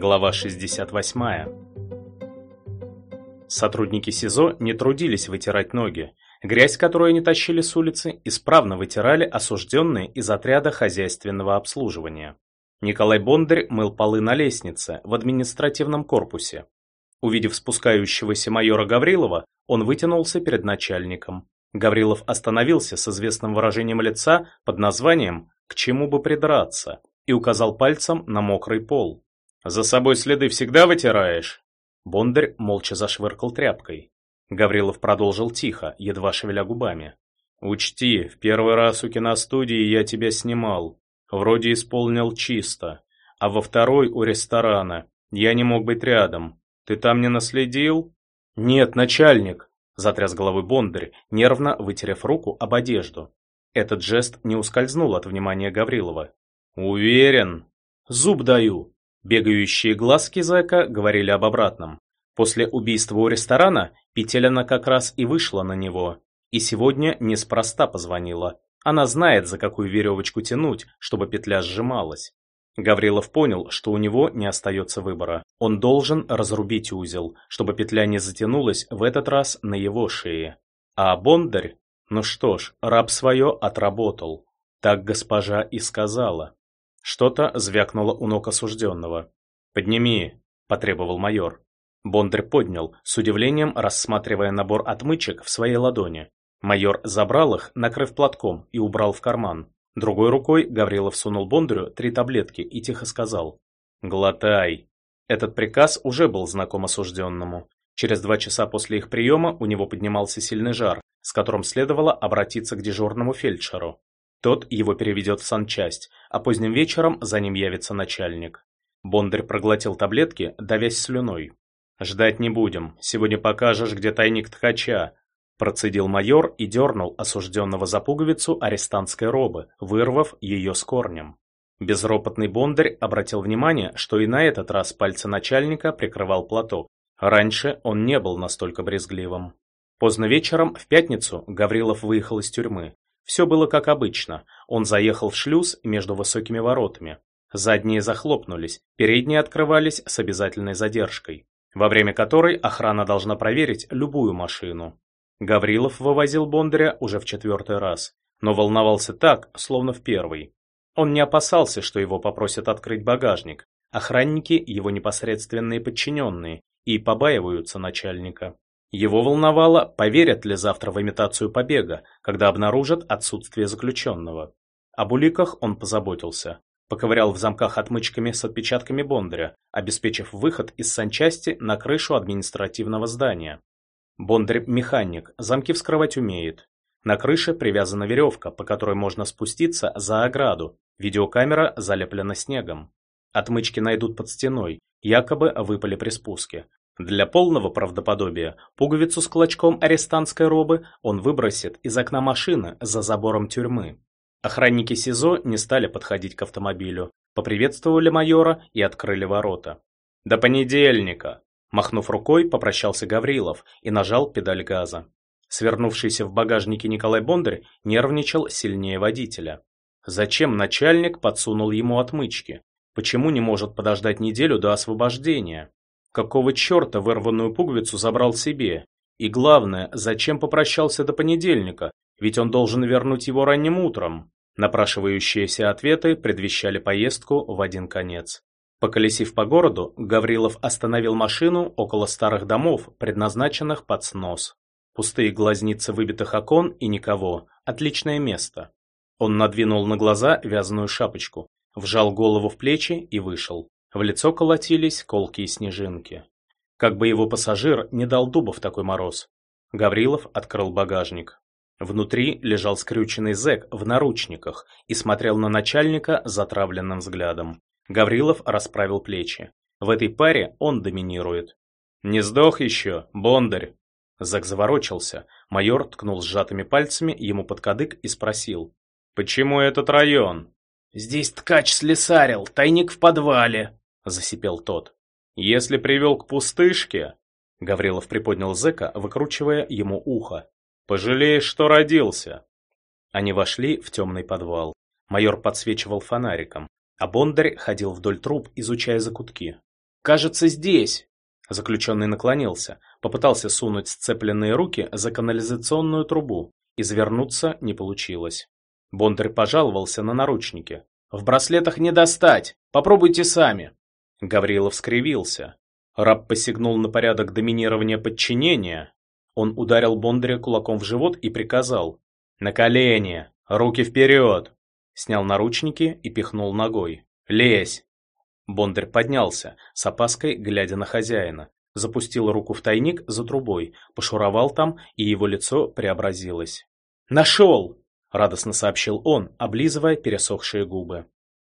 Глава 68. Сотрудники СИЗО не трудились вытирать ноги. Грязь, которую они тащили с улицы, исправно вытирали осужденные из отряда хозяйственного обслуживания. Николай Бондарь мыл полы на лестнице в административном корпусе. Увидев спускающегося майора Гаврилова, он вытянулся перед начальником. Гаврилов остановился с известным выражением лица под названием «К чему бы придраться?» и указал пальцем на мокрый пол. «За собой следы всегда вытираешь?» Бондарь молча зашвыркал тряпкой. Гаврилов продолжил тихо, едва шевеля губами. «Учти, в первый раз у киностудии я тебя снимал. Вроде исполнил чисто. А во второй у ресторана. Я не мог быть рядом. Ты там не наследил?» «Нет, начальник!» – затряс головой Бондарь, нервно вытерев руку об одежду. Этот жест не ускользнул от внимания Гаврилова. «Уверен?» «Зуб даю!» Бегающие глазки зэка говорили об обратном. После убийства у ресторана Петелина как раз и вышла на него. И сегодня неспроста позвонила. Она знает, за какую веревочку тянуть, чтобы петля сжималась. Гаврилов понял, что у него не остается выбора. Он должен разрубить узел, чтобы петля не затянулась в этот раз на его шее. А Бондарь? Ну что ж, раб свое отработал. Так госпожа и сказала. Что-то звякнуло у ног осужденного. «Подними», – потребовал майор. Бондарь поднял, с удивлением рассматривая набор отмычек в своей ладони. Майор забрал их, накрыв платком, и убрал в карман. Другой рукой Гаврилов сунул Бондарю три таблетки и тихо сказал «Глотай». Этот приказ уже был знаком осужденному. Через два часа после их приема у него поднимался сильный жар, с которым следовало обратиться к дежурному фельдшеру. Тот его переведет в санчасть, а поздним вечером за ним явится начальник. Бондарь проглотил таблетки, давясь слюной. «Ждать не будем. Сегодня покажешь, где тайник ткача», процедил майор и дернул осужденного за пуговицу арестантской робы, вырвав ее с корнем. Безропотный Бондарь обратил внимание, что и на этот раз пальцы начальника прикрывал платок. Раньше он не был настолько брезгливым. Поздно вечером, в пятницу, Гаврилов выехал из тюрьмы. Все было как обычно. Он заехал в шлюз между высокими воротами. Задние захлопнулись, передние открывались с обязательной задержкой во время которой охрана должна проверить любую машину. Гаврилов вывозил Бондаря уже в четвертый раз, но волновался так, словно в первый. Он не опасался, что его попросят открыть багажник. Охранники – его непосредственные подчиненные и побаиваются начальника. Его волновало, поверят ли завтра в имитацию побега, когда обнаружат отсутствие заключенного. Об уликах он позаботился. Поковырял в замках отмычками с отпечатками Бондаря, обеспечив выход из санчасти на крышу административного здания. Бондарь – механик, замки вскрывать умеет. На крыше привязана веревка, по которой можно спуститься за ограду. Видеокамера залеплена снегом. Отмычки найдут под стеной, якобы выпали при спуске. Для полного правдоподобия пуговицу с клочком арестантской робы он выбросит из окна машины за забором тюрьмы. Охранники СИЗО не стали подходить к автомобилю, поприветствовали майора и открыли ворота. «До понедельника!» Махнув рукой, попрощался Гаврилов и нажал педаль газа. Свернувшийся в багажнике Николай Бондарь нервничал сильнее водителя. Зачем начальник подсунул ему отмычки? Почему не может подождать неделю до освобождения? Какого черта вырванную пуговицу забрал себе? И главное, зачем попрощался до понедельника, ведь он должен вернуть его ранним утром. Напрашивающиеся ответы предвещали поездку в один конец. Поколесив по городу, Гаврилов остановил машину около старых домов, предназначенных под снос. Пустые глазницы выбитых окон и никого. Отличное место. Он надвинул на глаза вязаную шапочку, вжал голову в плечи и вышел. В лицо колотились колкие снежинки. Как бы его пассажир не дал дуба в такой мороз. Гаврилов открыл багажник. Внутри лежал скрюченный зэк в наручниках и смотрел на начальника затравленным взглядом. Гаврилов расправил плечи. В этой паре он доминирует. «Не сдох еще, Бондарь!» Зэк заворочился. Майор ткнул сжатыми пальцами ему под кадык и спросил. «Почему этот район?» «Здесь ткач слесарил, тайник в подвале», — засипел тот. «Если привел к пустышке...» Гаврилов приподнял зэка, выкручивая ему ухо. Пожалеешь, что родился!» Они вошли в темный подвал. Майор подсвечивал фонариком, а Бондарь ходил вдоль труб, изучая закутки. Кажется, здесь. Заключенный наклонился, попытался сунуть сцепленные руки за канализационную трубу. Извернуться не получилось. Бондарь пожаловался на наручники. «В браслетах не достать! Попробуйте сами!» Гаврилов скривился. Раб посягнул на порядок доминирования подчинения. Он ударил Бондаря кулаком в живот и приказал. «На колени! Руки вперед!» Снял наручники и пихнул ногой. «Лезь!» Бондарь поднялся, с опаской глядя на хозяина. Запустил руку в тайник за трубой, пошуровал там, и его лицо преобразилось. «Нашел!» — радостно сообщил он, облизывая пересохшие губы.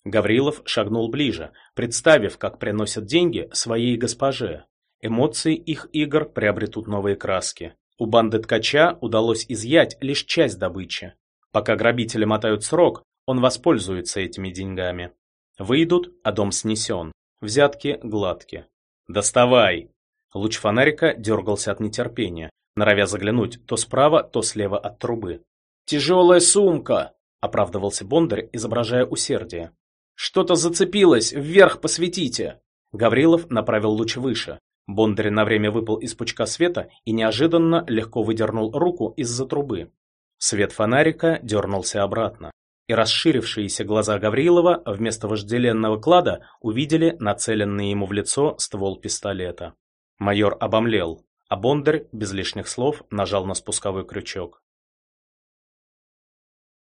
Гаврилов шагнул ближе, представив, как приносят деньги своей госпоже. Эмоции их игр приобретут новые краски. У банды ткача удалось изъять лишь часть добычи. Пока грабители мотают срок, он воспользуется этими деньгами. Выйдут, а дом снесен. Взятки гладки. «Доставай!» Луч фонарика дергался от нетерпения, норовя заглянуть то справа, то слева от трубы. «Тяжелая сумка!» — оправдывался Бондарь, изображая усердие. «Что-то зацепилось! Вверх посветите!» Гаврилов направил луч выше. Бондарь на время выпал из пучка света и неожиданно легко выдернул руку из-за трубы. Свет фонарика дернулся обратно и расширившиеся глаза Гаврилова вместо вожделенного клада увидели нацеленный ему в лицо ствол пистолета. Майор обомлел, а Бондарь без лишних слов нажал на спусковой крючок.